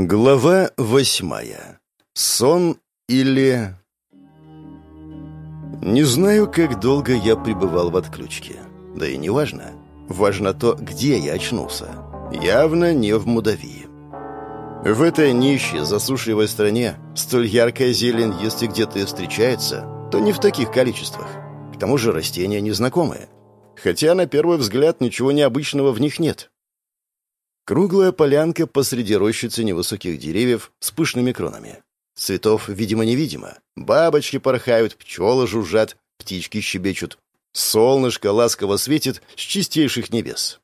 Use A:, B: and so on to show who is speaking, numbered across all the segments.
A: Глава восьмая. Сон или... Не знаю, как долго я пребывал в отключке. Да и не важно. Важно то, где я очнулся. Явно не в Мудавии. В этой нищей, засушливой стране столь яркая зелень, если где-то и встречается, то не в таких количествах. К тому же растения незнакомые. Хотя на первый взгляд ничего необычного в них нет. Круглая полянка посреди рощицы невысоких деревьев с пышными кронами. Цветов, видимо-невидимо. Бабочки порхают, пчелы жужжат, птички щебечут. Солнышко ласково светит с чистейших небес.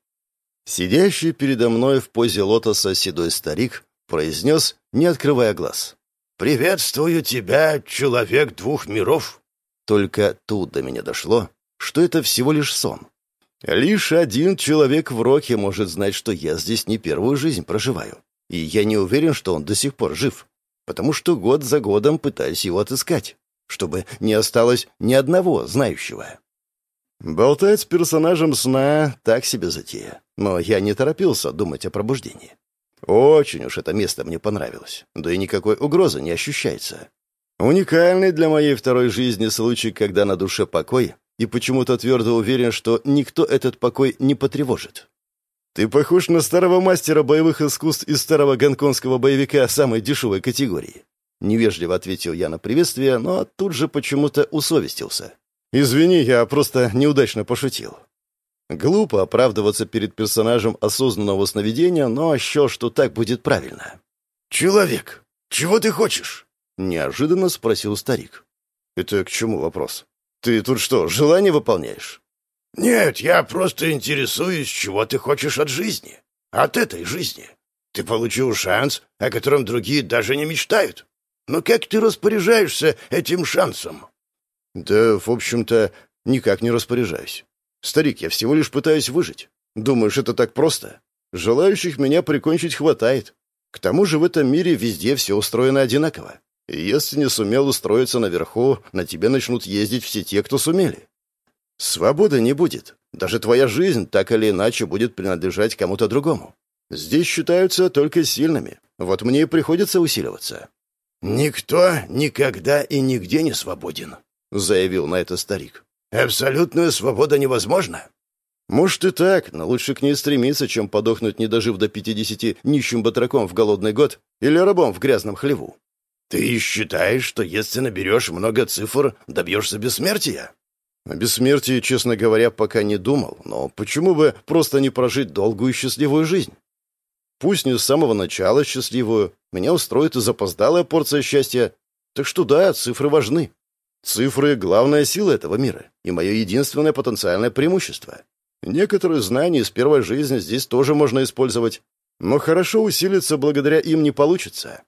A: Сидящий передо мной в позе лотоса седой старик произнес, не открывая глаз.
B: «Приветствую тебя, человек двух миров!»
A: Только тут до меня дошло, что это всего лишь сон. Лишь один человек в Роке может знать, что я здесь не первую жизнь проживаю. И я не уверен, что он до сих пор жив. Потому что год за годом пытаюсь его отыскать, чтобы не осталось ни одного знающего. Болтать с персонажем сна — так себе затея. Но я не торопился думать о пробуждении. Очень уж это место мне понравилось. Да и никакой угрозы не ощущается. Уникальный для моей второй жизни случай, когда на душе покой, и почему-то твердо уверен, что никто этот покой не потревожит. «Ты похож на старого мастера боевых искусств из старого гонконгского боевика самой дешевой категории». Невежливо ответил я на приветствие, но тут же почему-то усовестился. «Извини, я просто неудачно пошутил». Глупо оправдываться перед персонажем осознанного сновидения, но счел, что так будет правильно.
B: «Человек, чего ты хочешь?»
A: — неожиданно спросил старик. «Это к чему вопрос?» Ты тут что, желание выполняешь?
B: Нет, я просто интересуюсь, чего ты хочешь от жизни. От этой жизни. Ты получил шанс, о котором другие даже не мечтают. Но как ты распоряжаешься этим шансом?
A: Да, в общем-то, никак не распоряжаюсь. Старик, я всего лишь пытаюсь выжить. Думаешь, это так просто? Желающих меня прикончить хватает. К тому же в этом мире везде все устроено одинаково. Если не сумел устроиться наверху, на тебе начнут ездить все те, кто сумели. Свободы не будет. Даже твоя жизнь так или иначе будет принадлежать кому-то другому. Здесь считаются только сильными. Вот мне и приходится усиливаться».
B: «Никто никогда и нигде не свободен», — заявил на это старик. «Абсолютная свобода невозможна».
A: «Может и так, но лучше к ней стремиться, чем подохнуть, не дожив до пятидесяти нищим батраком в голодный год или рабом в грязном хлеву.
B: «Ты считаешь, что если наберешь много цифр, добьешься бессмертия?»
A: О бессмертии, честно говоря, пока не думал, но почему бы просто не прожить долгую и счастливую жизнь? Пусть не с самого начала счастливую, меня устроит и запоздалая порция счастья. Так что да, цифры важны. Цифры — главная сила этого мира и мое единственное потенциальное преимущество. Некоторые знания из первой жизни здесь тоже можно использовать, но хорошо усилиться благодаря им не получится.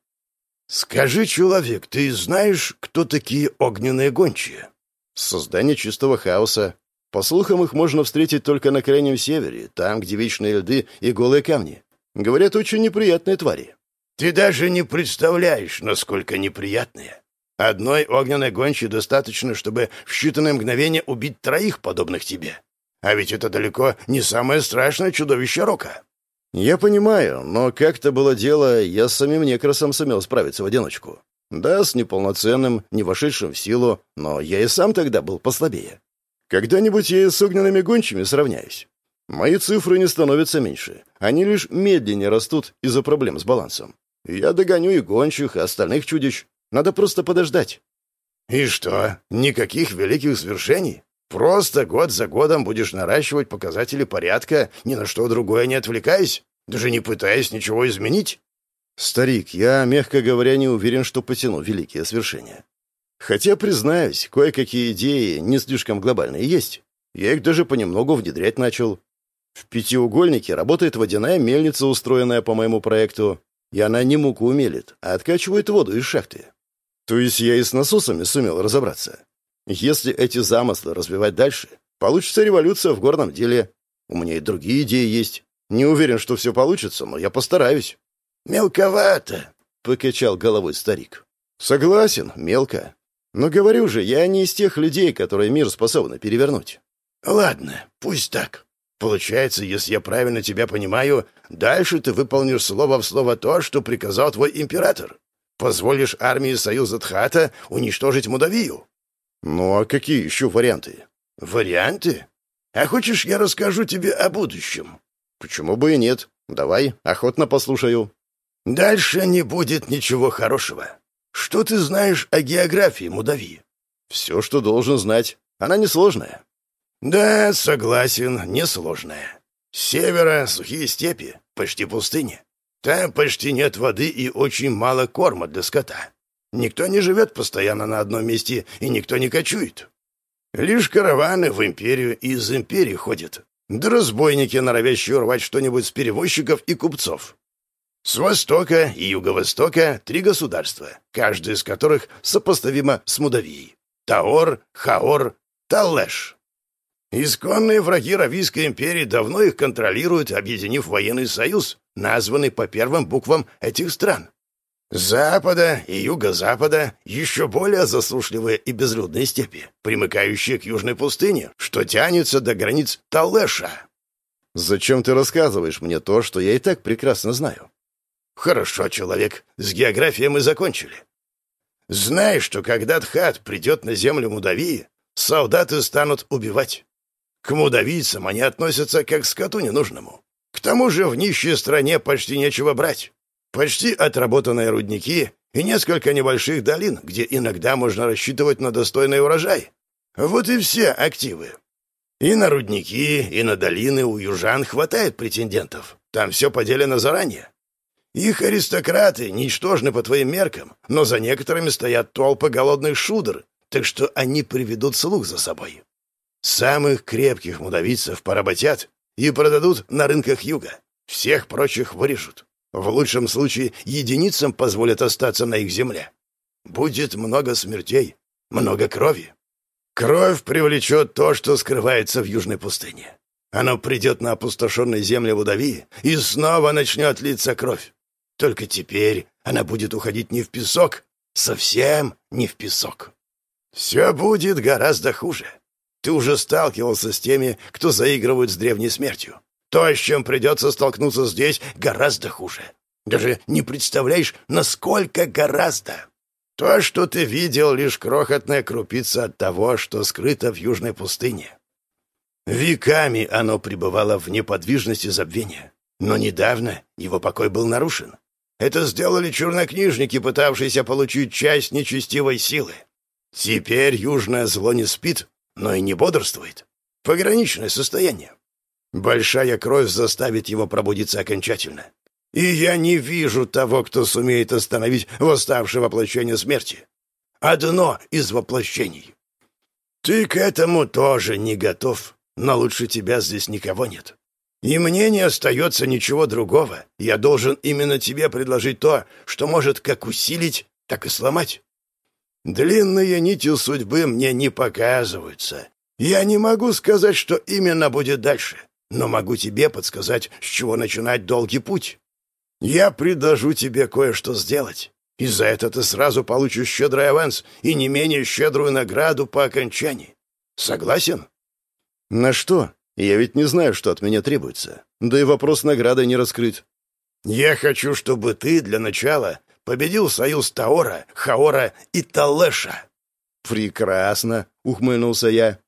B: «Скажи, человек, ты знаешь, кто такие огненные гончие?»
A: «Создание чистого хаоса. По слухам, их можно встретить только на Крайнем Севере, там, где вечные льды и голые камни. Говорят, очень неприятные твари».
B: «Ты даже не представляешь, насколько неприятные. Одной огненной гончей достаточно, чтобы в считанные мгновения убить троих подобных тебе. А ведь это далеко не самое страшное чудовище Рока».
A: «Я понимаю, но как-то было дело, я с самим некрасом сумел справиться в одиночку. Да, с неполноценным, не вошедшим в силу, но я и сам тогда был послабее. Когда-нибудь я и с огненными гончими сравняюсь. Мои цифры не становятся меньше, они лишь медленнее растут из-за проблем с балансом. Я догоню и гончих, и остальных чудищ. Надо просто подождать».
B: «И что, никаких великих свершений?» Просто год за годом будешь наращивать показатели порядка, ни на что другое не отвлекаясь, даже не пытаясь ничего изменить?
A: Старик, я, мягко говоря, не уверен, что потяну великие свершения. Хотя, признаюсь, кое-какие идеи не слишком глобальные есть. Я их даже понемногу внедрять начал. В пятиугольнике работает водяная мельница, устроенная по моему проекту, и она не муку мелит, а откачивает воду из шахты. То есть я и с насосами сумел разобраться. Если эти замыслы развивать дальше, получится революция в горном деле. У меня и другие идеи есть. Не уверен, что все получится, но я постараюсь».
B: «Мелковато», — покачал головой старик.
A: «Согласен, мелко. Но говорю же, я не из тех людей, которые мир способны перевернуть».
B: «Ладно, пусть так. Получается, если я правильно тебя понимаю, дальше ты выполнишь слово в слово то, что приказал твой император. Позволишь армии Союза Тхата уничтожить Мудавию.
A: Ну а какие еще варианты?
B: Варианты? А хочешь, я расскажу тебе о будущем?
A: Почему бы и нет? Давай, охотно послушаю.
B: Дальше не будет ничего хорошего. Что ты знаешь о географии Мудавии?
A: Все, что должен знать. Она несложная.
B: Да, согласен, несложная. С севера сухие степи, почти пустыни. Там почти нет воды и очень мало корма для скота. Никто не живет постоянно на одном месте, и никто не кочует. Лишь караваны в империю и из империи ходят. Да разбойники, норовящие урвать что-нибудь с перевозчиков и купцов. С востока и юго-востока три государства, каждое из которых сопоставимо с Мудавией. Таор, Хаор, Талеш. Исконные враги Равийской империи давно их контролируют, объединив военный союз, названный по первым буквам этих стран. С запада и юго-запада еще более засушливые и безлюдные степи, примыкающие к южной пустыне, что тянется до границ Талеша.
A: Зачем ты рассказываешь мне то, что я и так прекрасно знаю?
B: Хорошо, человек, с географией мы закончили. Знай, что когда Тхат придет на землю Мудавии, солдаты станут убивать. К мудавийцам они относятся как к скоту ненужному. К тому же в нищей стране почти нечего брать. Почти отработанные рудники и несколько небольших долин, где иногда можно рассчитывать на достойный урожай. Вот и все активы. И на рудники, и на долины у южан хватает претендентов. Там все поделено заранее. Их аристократы ничтожны по твоим меркам, но за некоторыми стоят толпы голодных шудр, так что они приведут слух за собой. Самых крепких мудавицев поработят и продадут на рынках юга. Всех прочих вырежут. В лучшем случае единицам позволят остаться на их земле. Будет много смертей, много крови. Кровь привлечет то, что скрывается в южной пустыне. Оно придет на опустошенные земли Вудавии, и снова начнет литься кровь. Только теперь она будет уходить не в песок, совсем не в песок. Все будет гораздо хуже. Ты уже сталкивался с теми, кто заигрывает с древней смертью. То, с чем придется столкнуться здесь, гораздо хуже. Даже не представляешь, насколько гораздо. То, что ты видел, лишь крохотная крупица от того, что скрыто в южной пустыне. Веками оно пребывало в неподвижности забвения. Но недавно его покой был нарушен. Это сделали чернокнижники, пытавшиеся получить часть нечестивой силы. Теперь южное зло не спит, но и не бодрствует. Пограничное состояние. Большая кровь заставит его пробудиться окончательно. И я не вижу того, кто сумеет остановить восставшее воплощение смерти. Одно из воплощений. Ты к этому тоже не готов, но лучше тебя здесь никого нет. И мне не остается ничего другого. Я должен именно тебе предложить то, что может как усилить, так и сломать. Длинные нити судьбы мне не показываются. Я не могу сказать, что именно будет дальше, но могу тебе подсказать, с чего начинать долгий путь. Я предложу тебе кое-что сделать, и за это ты сразу получишь щедрый аванс и не менее щедрую награду по окончании. Согласен?
A: На что? Я ведь не знаю, что от меня требуется. Да и вопрос награды не раскрыт.
B: Я хочу, чтобы ты для начала победил союз Таора, Хаора и Талеша.
A: Прекрасно, ухмыльнулся я.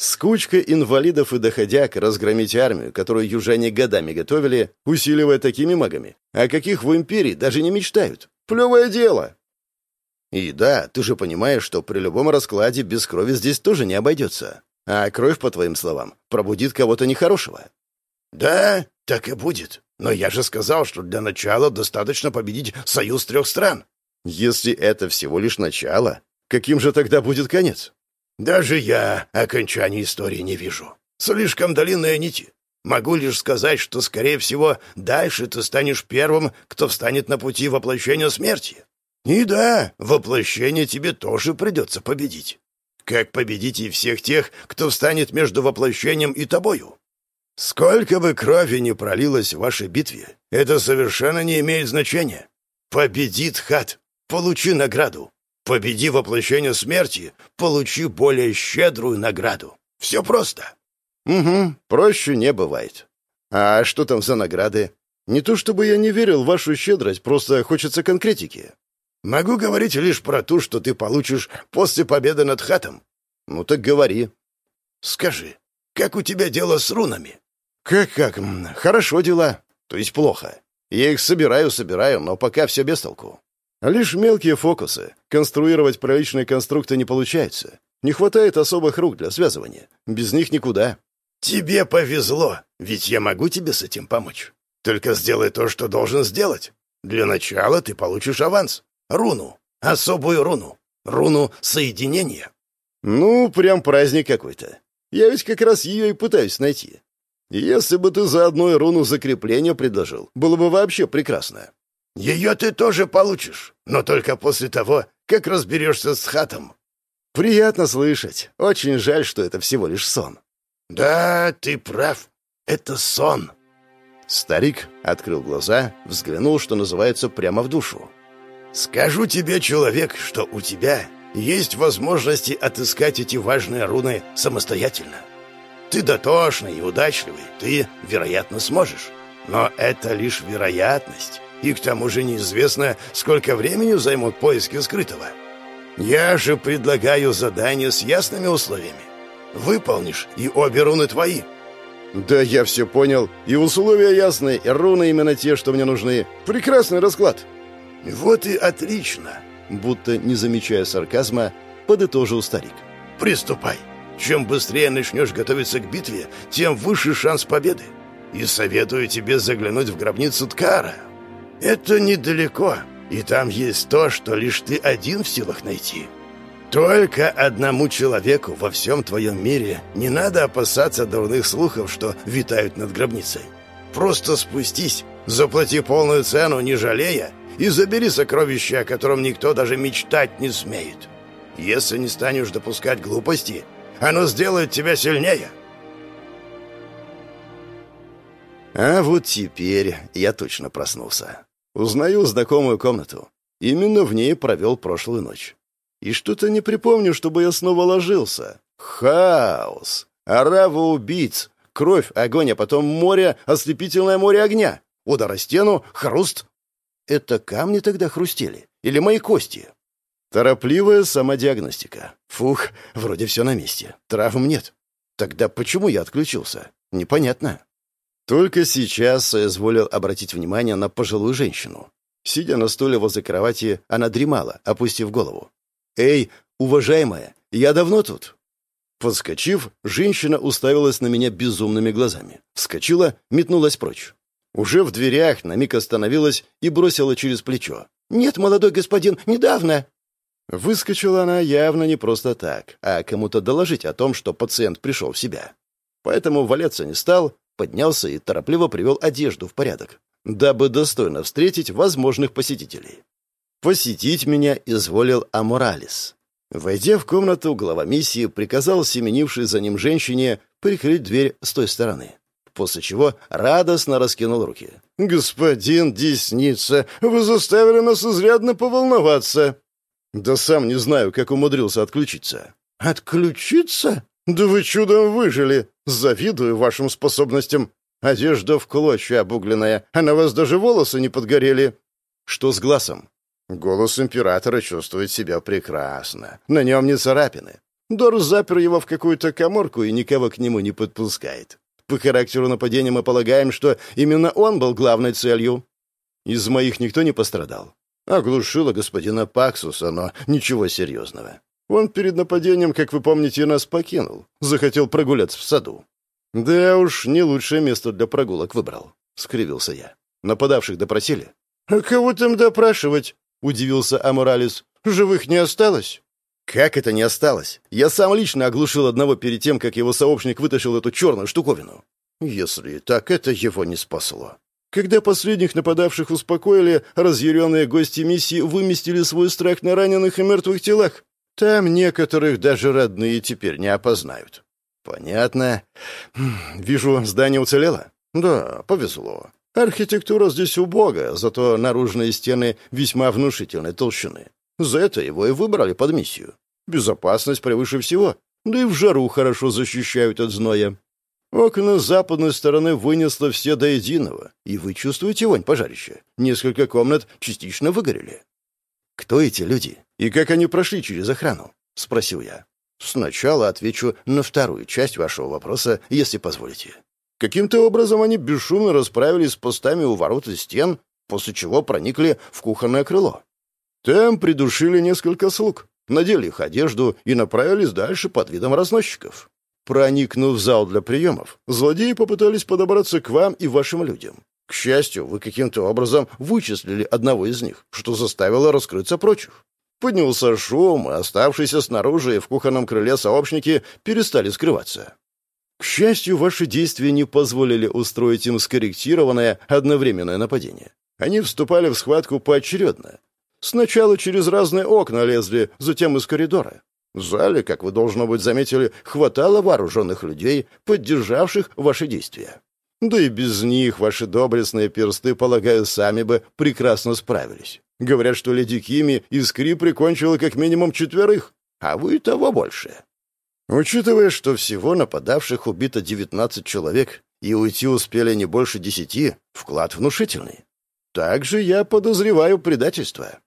A: С кучкой инвалидов и доходяг разгромить армию, которую южане годами готовили, усиливая такими магами, о каких в империи даже не мечтают. Плевое дело. И да, ты же понимаешь, что при любом раскладе без крови здесь тоже не обойдется. А кровь, по твоим словам, пробудит кого-то нехорошего.
B: Да, так и будет. Но я же сказал, что для начала достаточно победить союз трех стран.
A: Если это всего лишь начало, каким же тогда будет конец?
B: Даже я окончания истории не вижу. Слишком длинные нити. Могу лишь сказать, что, скорее всего, дальше ты станешь первым, кто встанет на пути воплощения смерти. И да, воплощение тебе тоже придется победить. Как победить и всех тех, кто встанет между воплощением и тобою? Сколько бы крови ни пролилось в вашей битве, это совершенно не имеет значения. Победит хат, получи награду. Победи воплощение смерти, получи более щедрую награду. Все просто.
A: Угу, проще не бывает. А что там за награды? Не то чтобы я не верил в вашу щедрость, просто хочется конкретики.
B: Могу говорить лишь про то, что ты получишь после победы над хатом.
A: Ну так говори.
B: Скажи, как у тебя дело с рунами?
A: Как-как? Хорошо дела. То есть плохо. Я их собираю, собираю, но пока все без толку. Лишь мелкие фокусы. Конструировать приличные конструкты не получается. Не хватает особых рук для связывания. Без них никуда.
B: Тебе повезло, ведь я могу тебе с этим помочь. Только сделай то, что должен сделать. Для начала ты получишь аванс. Руну. Особую руну. Руну соединения.
A: Ну, прям праздник какой-то. Я ведь как раз ее и пытаюсь найти. Если бы ты за одной руну закрепления предложил, было бы вообще прекрасно.
B: Ее ты тоже получишь, но только после того, как разберешься с хатом.
A: Приятно слышать. Очень жаль, что это всего лишь сон.
B: Да, ты прав. Это сон.
A: Старик открыл глаза, взглянул, что называется, прямо в душу.
B: «Скажу тебе, человек, что у тебя есть возможности отыскать эти важные руны самостоятельно. Ты дотошный и удачливый, ты, вероятно, сможешь. Но это лишь вероятность, и к тому же неизвестно, сколько времени займут поиски скрытого. Я же предлагаю задание с ясными условиями. Выполнишь, и обе руны твои».
A: «Да я все понял. И условия ясные, и руны именно те, что мне нужны. Прекрасный расклад».
B: «Вот и отлично!»
A: Будто не замечая сарказма, подытожил старик.
B: «Приступай. Чем быстрее начнешь готовиться к битве, тем выше шанс победы. И советую тебе заглянуть в гробницу Ткара. Это недалеко, и там есть то, что лишь ты один в силах найти». Только одному человеку во всем твоем мире не надо опасаться дурных слухов, что витают над гробницей. Просто спустись, заплати полную цену, не жалея, и забери сокровище, о котором никто даже мечтать не смеет. Если не станешь допускать глупости, оно сделает тебя сильнее.
A: А вот теперь я точно проснулся. Узнаю знакомую комнату. Именно в ней провел прошлую ночь. И что-то не припомню, чтобы я снова ложился. Хаос. Орава убийц. Кровь, огонь, а потом море, ослепительное море огня. Удар о стену, хруст. Это камни тогда хрустели? Или мои кости? Торопливая самодиагностика. Фух, вроде все на месте. Травм нет. Тогда почему я отключился? Непонятно. Только сейчас соизволил обратить внимание на пожилую женщину. Сидя на стуле возле кровати, она дремала, опустив голову. «Эй, уважаемая, я давно тут?» Подскочив, женщина уставилась на меня безумными глазами. Вскочила, метнулась прочь. Уже в дверях на миг остановилась и бросила через плечо. «Нет, молодой господин, недавно!» Выскочила она явно не просто так, а кому-то доложить о том, что пациент пришел в себя. Поэтому валяться не стал, поднялся и торопливо привел одежду в порядок, дабы достойно встретить возможных посетителей. Посетить меня изволил Аморалис. Войдя в комнату, глава миссии приказал семенившей за ним женщине прикрыть дверь с той стороны. После чего радостно раскинул руки. «Господин Десница, вы заставили нас изрядно поволноваться!» «Да сам не знаю, как умудрился отключиться». «Отключиться? Да вы чудом выжили! Завидую вашим способностям! Одежда в клочья обугленная, а на вас даже волосы не подгорели!» «Что с глазом?» Голос императора чувствует себя прекрасно. На нем не царапины. Дорс запер его в какую-то коморку и никого к нему не подпускает. По характеру нападения мы полагаем, что именно он был главной целью. Из моих никто не пострадал. Оглушило господина Паксуса, но ничего серьезного. Он перед нападением, как вы помните, нас покинул. Захотел прогуляться в саду. Да уж, не лучшее место для прогулок выбрал. Скривился я. Нападавших допросили. «А кого там допрашивать?» — удивился Аморалис. «Живых не осталось?» «Как это не осталось? Я сам лично оглушил одного перед тем, как его сообщник вытащил эту черную штуковину». «Если так, это его не спасло». Когда последних нападавших успокоили, разъяренные гости миссии выместили свой страх на раненых и мертвых телах. Там некоторых даже родные теперь не опознают. Понятно. Вижу, здание уцелело? Да, повезло. Архитектура здесь убогая, зато наружные стены весьма внушительной толщины. За это его и выбрали под миссию. Безопасность превыше всего, да и в жару хорошо защищают от зноя. Окна с западной стороны вынесло все до единого, и вы чувствуете вонь пожарища. Несколько комнат частично выгорели. «Кто эти люди? И как они прошли через охрану?» — спросил я. «Сначала отвечу на вторую часть вашего вопроса, если позволите. Каким-то образом они бесшумно расправились с постами у ворот и стен, после чего проникли в кухонное крыло. Там придушили несколько слуг, надели их одежду и направились дальше под видом разносчиков. Проникнув в зал для приемов, злодеи попытались подобраться к вам и вашим людям. К счастью, вы каким-то образом вычислили одного из них, что заставило раскрыться прочих. Поднялся шум, и оставшиеся снаружи и в кухонном крыле сообщники перестали скрываться. К счастью, ваши действия не позволили устроить им скорректированное одновременное нападение. Они вступали в схватку поочередно. Сначала через разные окна лезли, затем из коридора. В зале, как вы, должно быть, заметили, хватало вооруженных людей, поддержавших ваши действия. Да и без них ваши доблестные персты, полагаю, сами бы прекрасно справились. Говорят, что леди Кими из Кри прикончила как минимум четверых, а вы того больше. Учитывая, что всего нападавших убито 19 человек и уйти успели не больше десяти, вклад внушительный. Также я подозреваю предательство.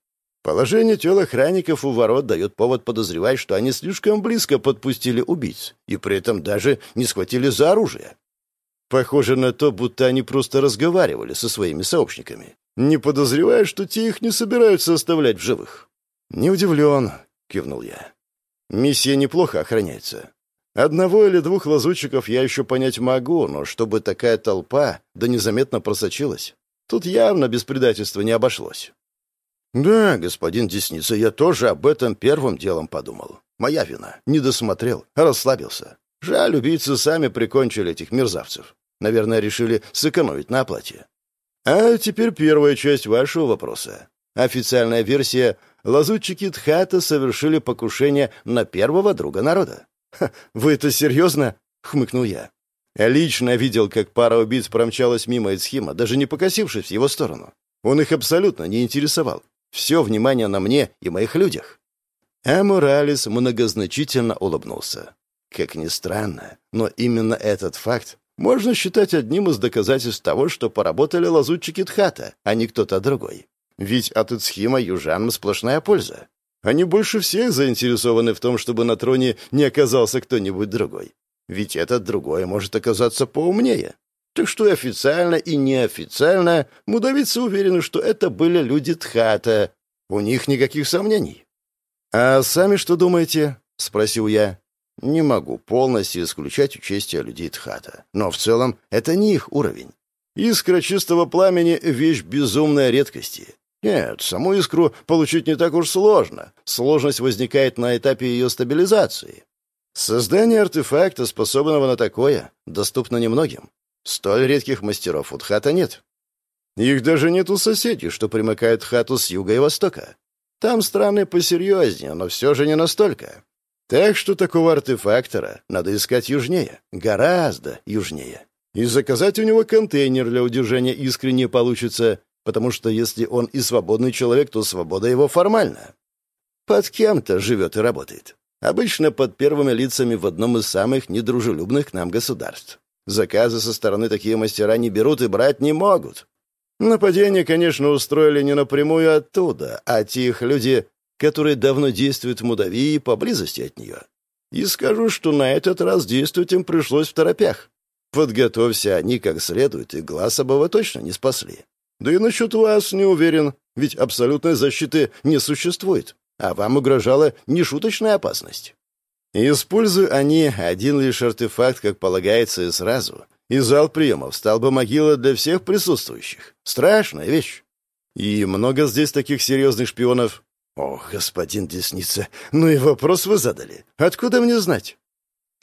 A: Положение телохранников у ворот дает повод подозревать, что они слишком близко подпустили убийц и при этом даже не схватили за оружие. Похоже на то, будто они просто разговаривали со своими сообщниками, не подозревая, что те их не собираются оставлять в живых. «Не удивлен», — кивнул я. «Миссия неплохо охраняется. Одного или двух лазутчиков я еще понять могу, но чтобы такая толпа да незаметно просочилась, тут явно без предательства не обошлось». «Да, господин Десница, я тоже об этом первым делом подумал. Моя вина. Не досмотрел, расслабился. Жаль, убийцы сами прикончили этих мерзавцев. Наверное, решили сэкономить на оплате. А теперь первая часть вашего вопроса. Официальная версия — лазутчики Тхата совершили покушение на первого друга народа. «Вы это серьезно?» — хмыкнул я. Лично видел, как пара убийц промчалась мимо Эцхима, даже не покосившись в его сторону. Он их абсолютно не интересовал. Все внимание на мне и моих людях. А многозначительно улыбнулся. Как ни странно, но именно этот факт можно считать одним из доказательств того, что поработали лазутчики Тхата, а не кто-то другой. Ведь от Ицхима южанам сплошная польза. Они больше всех заинтересованы в том, чтобы на троне не оказался кто-нибудь другой. Ведь этот другой может оказаться поумнее. Так что и официально, и неофициально мудавицы уверены, что это были люди Тхата. У них никаких сомнений. «А сами что думаете?» — спросил я. «Не могу полностью исключать участие людей Тхата. Но в целом это не их уровень. Искра чистого пламени — вещь безумной редкости. Нет, саму искру получить не так уж сложно. Сложность возникает на этапе ее стабилизации. Создание артефакта, способного на такое, доступно немногим. Столь редких мастеров у Тхата нет. Их даже нет у соседей, что примыкают хату с юга и востока. Там страны посерьезнее, но все же не настолько. Так что такого артефактора надо искать южнее, гораздо южнее. И заказать у него контейнер для удержания искры не получится, потому что если он и свободный человек, то свобода его формальна. Под кем-то живет и работает. Обычно под первыми лицами в одном из самых недружелюбных к нам государств. Заказы со стороны такие мастера не берут и брать не могут. Нападение, конечно, устроили не напрямую оттуда, а те люди, которые давно действуют в Мудавии поблизости от нее. И скажу, что на этот раз действовать им пришлось в торопях. Подготовься они как следует, и глаз обова точно не спасли. Да и насчет вас не уверен, ведь абсолютной защиты не существует, а вам угрожала нешуточная опасность. Используя они один лишь артефакт, как полагается, и сразу, и зал приемов стал бы могила для всех присутствующих. Страшная вещь. И много здесь таких серьезных шпионов. Ох, господин Десница, ну и вопрос вы задали. Откуда мне знать?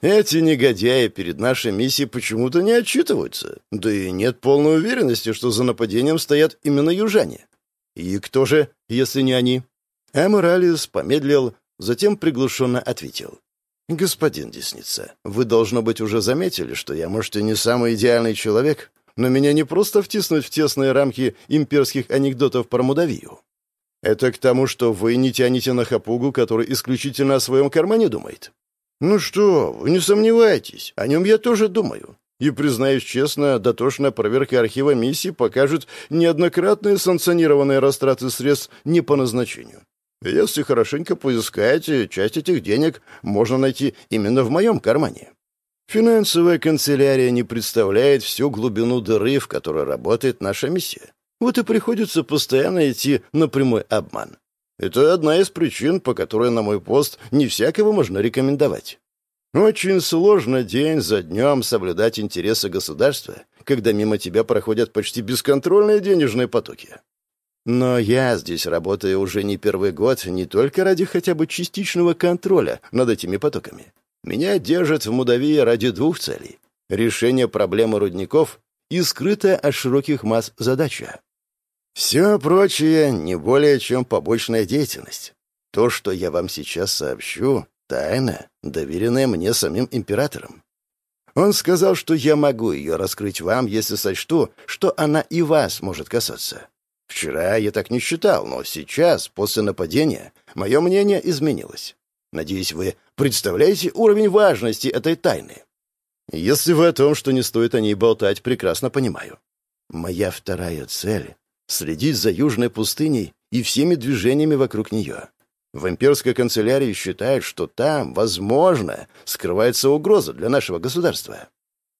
A: Эти негодяи перед нашей миссией почему-то не отчитываются. Да и нет полной уверенности, что за нападением стоят именно южане. И кто же, если не они? Эморалис помедлил, затем приглушенно ответил. «Господин Десница, вы, должно быть, уже заметили, что я, может, и не самый идеальный человек, но меня не просто втиснуть в тесные рамки имперских анекдотов про Мудавию. Это к тому, что вы не тянете на хапугу, который исключительно о своем кармане думает. Ну что, вы не сомневайтесь, о нем я тоже думаю. И, признаюсь честно, дотошная проверка архива миссии покажет неоднократные санкционированные растраты средств не по назначению. Если хорошенько поискать, часть этих денег можно найти именно в моем кармане. Финансовая канцелярия не представляет всю глубину дыры, в которой работает наша миссия. Вот и приходится постоянно идти на прямой обман. Это одна из причин, по которой на мой пост не всякого можно рекомендовать. Очень сложно день за днем соблюдать интересы государства, когда мимо тебя проходят почти бесконтрольные денежные потоки. Но я здесь работаю уже не первый год не только ради хотя бы частичного контроля над этими потоками. Меня держат в Мудавии ради двух целей — решение проблемы рудников и скрытая от широких масс задача. Все прочее не более чем побочная деятельность. То, что я вам сейчас сообщу, тайна, доверенная мне самим императором. Он сказал, что я могу ее раскрыть вам, если сочту, что она и вас может касаться. Вчера я так не считал, но сейчас, после нападения, мое мнение изменилось. Надеюсь, вы представляете уровень важности этой тайны. Если вы о том, что не стоит о ней болтать, прекрасно понимаю. Моя вторая цель — следить за южной пустыней и всеми движениями вокруг нее. В имперской канцелярии считают, что там, возможно, скрывается угроза для нашего государства.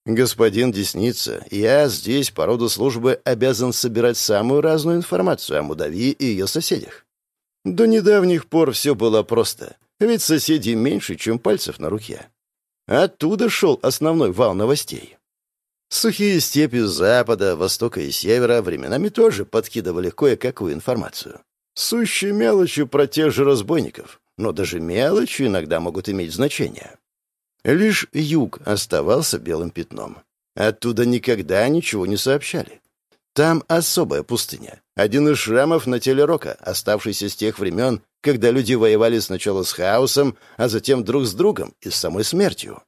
A: «Господин Десница, я здесь по роду службы обязан собирать самую разную информацию о Мудавии и ее соседях. До недавних пор все было просто, ведь соседей меньше, чем пальцев на руке. Оттуда шел основной вал новостей. Сухие степи запада, востока и севера временами тоже подкидывали кое-какую информацию. Сущие мелочи про тех же разбойников, но даже мелочи иногда могут иметь значение. Лишь юг оставался белым пятном. Оттуда никогда ничего не сообщали. Там особая пустыня. Один из шрамов на теле Рока, оставшийся с тех времен, когда люди воевали сначала с хаосом, а затем друг с другом и с самой смертью.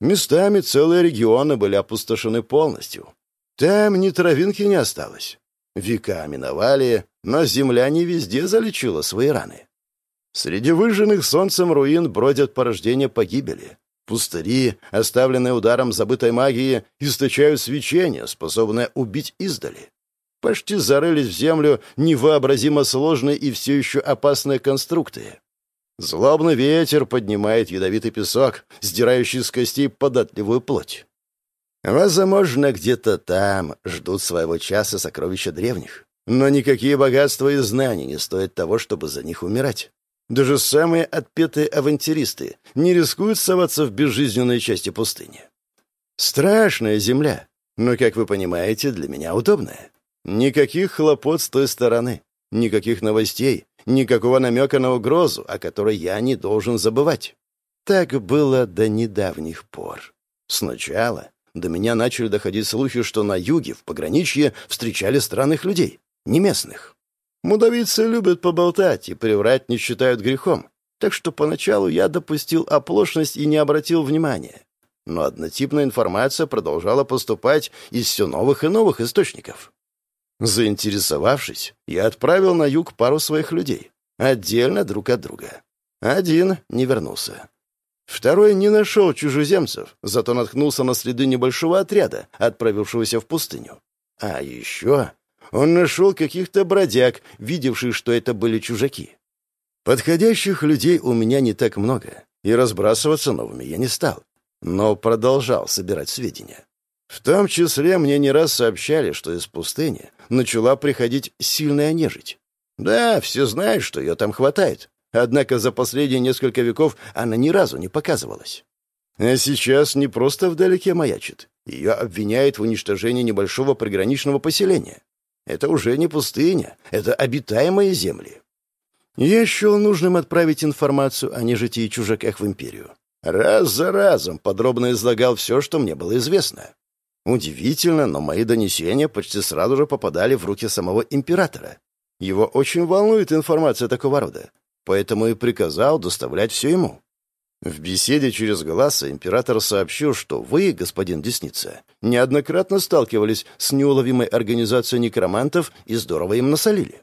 A: Местами целые регионы были опустошены полностью. Там ни травинки не осталось. Века миновали, но земля не везде залечила свои раны. Среди выжженных солнцем руин бродят порождения погибели. Пустыри, оставленные ударом забытой магии, источают свечение, способное убить издали. Почти зарылись в землю невообразимо сложные и все еще опасные конструкты. Злобный ветер поднимает ядовитый песок, сдирающий с костей податливую плоть. Возможно, где-то там ждут своего часа сокровища древних, но никакие богатства и знания не стоят того, чтобы за них умирать. Даже самые отпетые авантюристы не рискуют соваться в безжизненные части пустыни. Страшная земля, но, как вы понимаете, для меня удобная. Никаких хлопот с той стороны, никаких новостей, никакого намека на угрозу, о которой я не должен забывать. Так было до недавних пор. Сначала до меня начали доходить слухи, что на юге, в пограничье, встречали странных людей, не местных. Мудавицы любят поболтать и приврать не считают грехом, так что поначалу я допустил оплошность и не обратил внимания. Но однотипная информация продолжала поступать из все новых и новых источников. Заинтересовавшись, я отправил на юг пару своих людей, отдельно друг от друга. Один не вернулся. Второй не нашел чужеземцев, зато наткнулся на следы небольшого отряда, отправившегося в пустыню. А еще он нашел каких-то бродяг, видевших, что это были чужаки. Подходящих людей у меня не так много, и разбрасываться новыми я не стал, но продолжал собирать сведения. В том числе мне не раз сообщали, что из пустыни начала приходить сильная нежить. Да, все знают, что ее там хватает, однако за последние несколько веков она ни разу не показывалась. А сейчас не просто вдалеке маячит. Ее обвиняют в уничтожении небольшого приграничного поселения. Это уже не пустыня, это обитаемые земли. Я счел нужным отправить информацию о нежити и чужаках в империю. Раз за разом подробно излагал все, что мне было известно. Удивительно, но мои донесения почти сразу же попадали в руки самого императора. Его очень волнует информация такого рода, поэтому и приказал доставлять все ему. В беседе через глаза император сообщил, что вы, господин Десница, неоднократно сталкивались с неуловимой организацией некромантов и здорово им насолили.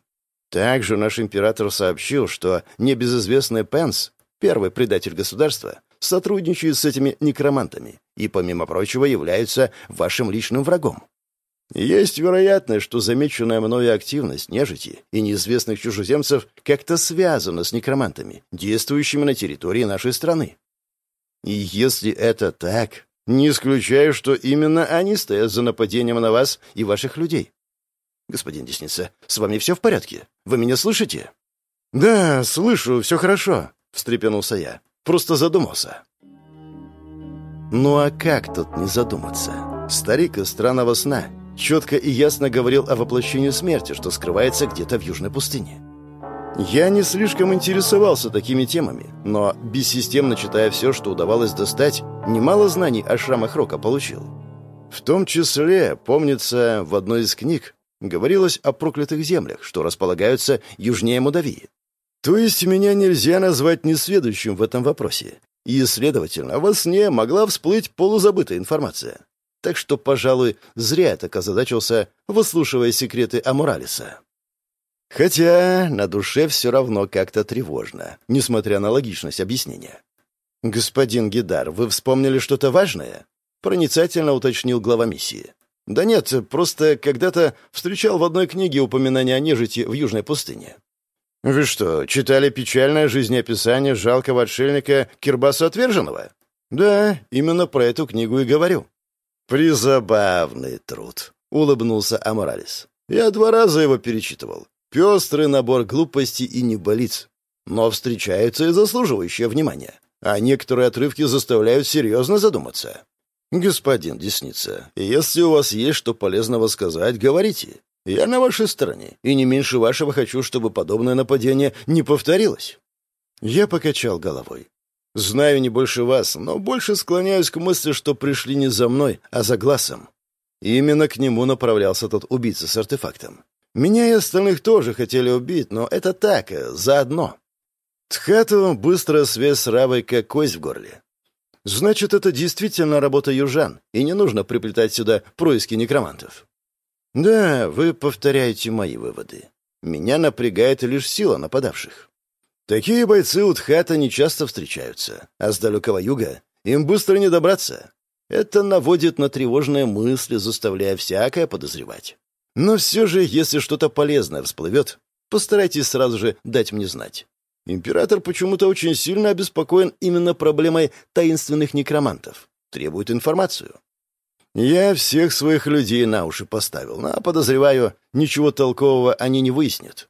A: Также наш император сообщил, что небезызвестный Пенс, первый предатель государства, сотрудничает с этими некромантами и, помимо прочего, являются вашим личным врагом. Есть вероятность, что замеченная мною активность нежити и неизвестных чужеземцев как-то связана с некромантами, действующими на территории нашей страны. И если это так, не исключаю, что именно они стоят за нападением на вас и ваших людей. Господин Десница, с вами все в порядке? Вы меня слышите? Да, слышу, все хорошо, встрепенулся я. Просто задумался. Ну а как тут не задуматься? Старик из странного сна четко и ясно говорил о воплощении смерти, что скрывается где-то в южной пустыне. Я не слишком интересовался такими темами, но, бессистемно читая все, что удавалось достать, немало знаний о шрамах Рока получил. В том числе, помнится, в одной из книг говорилось о проклятых землях, что располагаются южнее Мудавии. То есть меня нельзя назвать несведущим в этом вопросе. И, следовательно, во сне могла всплыть полузабытая информация. Так что, пожалуй, зря я так озадачился, выслушивая секреты Амуралиса. Хотя на душе все равно как-то тревожно, несмотря на логичность объяснения. «Господин Гидар, вы вспомнили что-то важное?» — проницательно уточнил глава миссии. «Да нет, просто когда-то встречал в одной книге упоминание о нежити в Южной пустыне». «Вы что, читали печальное жизнеописание жалкого отшельника Кирбаса Отверженного?» «Да, именно про эту книгу и говорю». «Призабавный труд», — улыбнулся Аморалис. «Я два раза его перечитывал. Пестрый набор глупостей и неболиц. Но встречаются и заслуживающие внимания. А некоторые отрывки заставляют серьезно задуматься. «Господин Десница, если у вас есть что полезного сказать, говорите. Я на вашей стороне, и не меньше вашего хочу, чтобы подобное нападение не повторилось». Я покачал головой. «Знаю не больше вас, но больше склоняюсь к мысли, что пришли не за мной, а за глазом. Именно к нему направлялся тот убийца с артефактом. Меня и остальных тоже хотели убить, но это так, заодно. Тхату быстрая связь с Равой, как кость в горле. Значит, это действительно работа южан, и не нужно приплетать сюда происки некромантов. Да, вы повторяете мои выводы. Меня напрягает лишь сила нападавших. Такие бойцы у Тхата не часто встречаются, а с далекого юга им быстро не добраться. Это наводит на тревожные мысли, заставляя всякое подозревать. Но все же, если что-то полезное всплывет, постарайтесь сразу же дать мне знать. Император почему-то очень сильно обеспокоен именно проблемой таинственных некромантов. Требует информацию. Я всех своих людей на уши поставил, но, подозреваю, ничего толкового они не выяснят.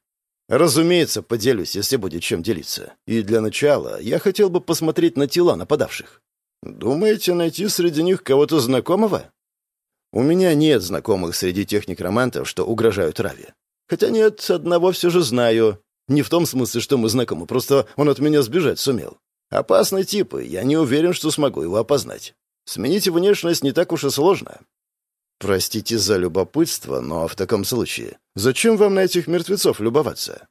A: Разумеется, поделюсь, если будет чем делиться. И для начала я хотел бы посмотреть на тела нападавших. Думаете найти среди них кого-то знакомого? У меня нет знакомых среди тех некромантов, что угрожают Раве. Хотя нет, одного все же знаю. Не в том смысле, что мы знакомы, просто он от меня сбежать сумел. Опасный тип, и я не уверен, что смогу его опознать. Сменить внешность не так уж и сложно. Простите за любопытство, но в таком случае, зачем вам на этих мертвецов любоваться?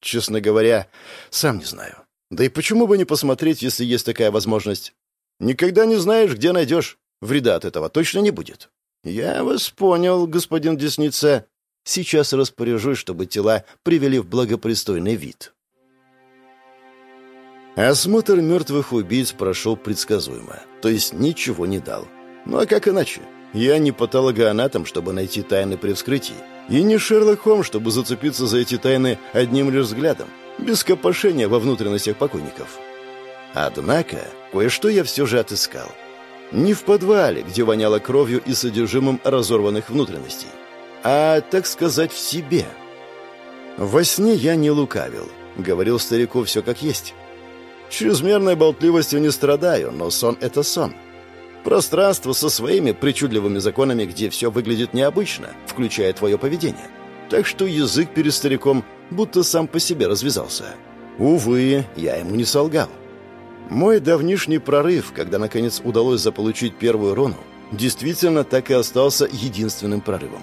A: Честно говоря, сам не знаю. Да и почему бы не посмотреть, если есть такая возможность? Никогда не знаешь, где найдешь. Вреда от этого точно не будет. «Я вас понял, господин Десница. Сейчас распоряжусь, чтобы тела привели в благопристойный вид». Осмотр мертвых убийц прошел предсказуемо, то есть ничего не дал. Ну а как иначе? Я не патологоанатом, чтобы найти тайны при вскрытии, и не Шерлок Холмс, чтобы зацепиться за эти тайны одним лишь взглядом, без копошения во внутренностях покойников. Однако, кое-что я все же отыскал — не в подвале, где воняло кровью и содержимым разорванных внутренностей, а, так сказать, в себе. Во сне я не лукавил, говорил старику все как есть. Чрезмерной болтливостью не страдаю, но сон — это сон. Пространство со своими причудливыми законами, где все выглядит необычно, включая твое поведение. Так что язык перед стариком будто сам по себе развязался. Увы, я ему не солгал. Мой давнишний прорыв, когда наконец удалось заполучить первую руну, действительно так и остался единственным прорывом.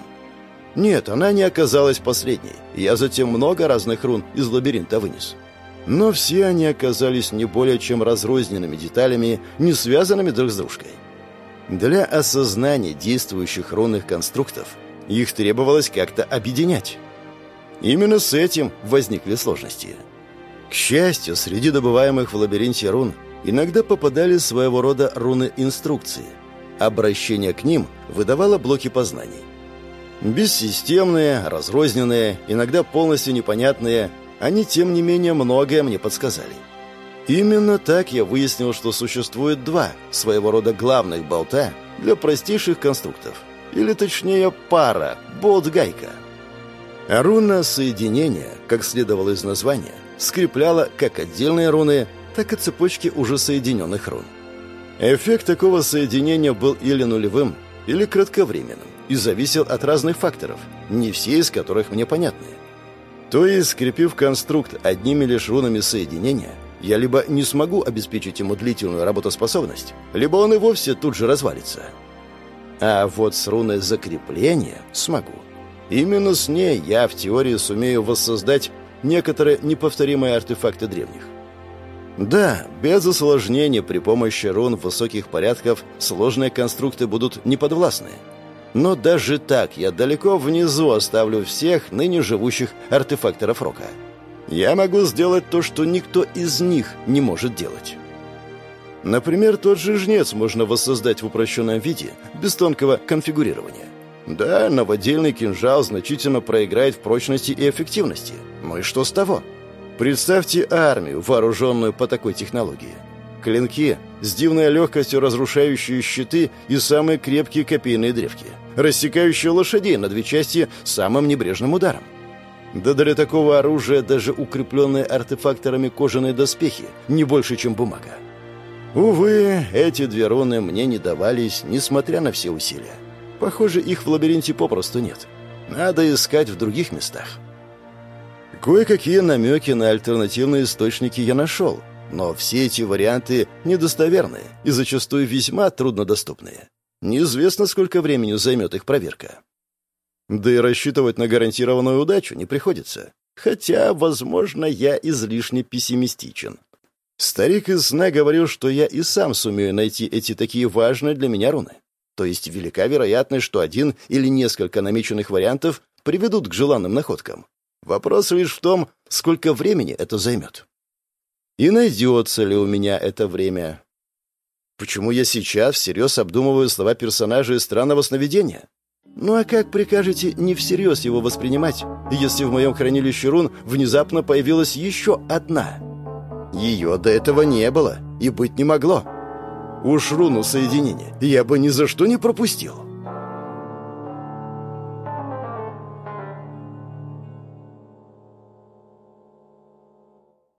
A: Нет, она не оказалась последней. Я затем много разных рун из лабиринта вынес. Но все они оказались не более чем разрозненными деталями, не связанными друг с дружкой. Для осознания действующих рунных конструктов их требовалось как-то объединять. Именно с этим возникли сложности – к счастью, среди добываемых в лабиринте рун иногда попадали своего рода руны инструкции. обращение к ним выдавало блоки познаний. Бессистемные, разрозненные, иногда полностью непонятные, они, тем не менее, многое мне подсказали. Именно так я выяснил, что существует два своего рода главных болта для простейших конструктов. Или точнее пара, болт-гайка. Руна соединения, как следовало из названия, скрепляла как отдельные руны, так и цепочки уже соединенных рун. Эффект такого соединения был или нулевым, или кратковременным и зависел от разных факторов, не все из которых мне понятны. То есть, скрепив конструкт одними лишь рунами соединения, я либо не смогу обеспечить ему длительную работоспособность, либо он и вовсе тут же развалится. А вот с руной закрепления смогу. Именно с ней я в теории сумею воссоздать некоторые неповторимые артефакты древних. Да, без осложнений при помощи рун высоких порядков сложные конструкты будут неподвластны. Но даже так я далеко внизу оставлю всех ныне живущих артефакторов рока. Я могу сделать то, что никто из них не может делать. Например, тот же жнец можно воссоздать в упрощенном виде, без тонкого конфигурирования. Да, новодельный кинжал значительно проиграет в прочности и эффективности. Ну и что с того? Представьте армию, вооруженную по такой технологии. Клинки с дивной легкостью разрушающие щиты и самые крепкие копейные древки, рассекающие лошадей на две части самым небрежным ударом. Да для такого оружия даже укрепленные артефакторами кожаные доспехи не больше, чем бумага. Увы, эти две руны мне не давались, несмотря на все усилия. Похоже, их в лабиринте попросту нет. Надо искать в других местах. Кое-какие намеки на альтернативные источники я нашел, но все эти варианты недостоверные и зачастую весьма труднодоступные. Неизвестно, сколько времени займет их проверка. Да и рассчитывать на гарантированную удачу не приходится. Хотя, возможно, я излишне пессимистичен. Старик из сна говорил, что я и сам сумею найти эти такие важные для меня руны. То есть велика вероятность, что один или несколько намеченных вариантов приведут к желанным находкам. Вопрос лишь в том, сколько времени это займет. И найдется ли у меня это время. Почему я сейчас всерьез обдумываю слова персонажа из странного сновидения? Ну а как прикажете не всерьез его воспринимать, если в моем хранилище рун внезапно появилась еще одна? Ее до этого не было и быть не могло. Уж руну соединения я бы ни за что не пропустил.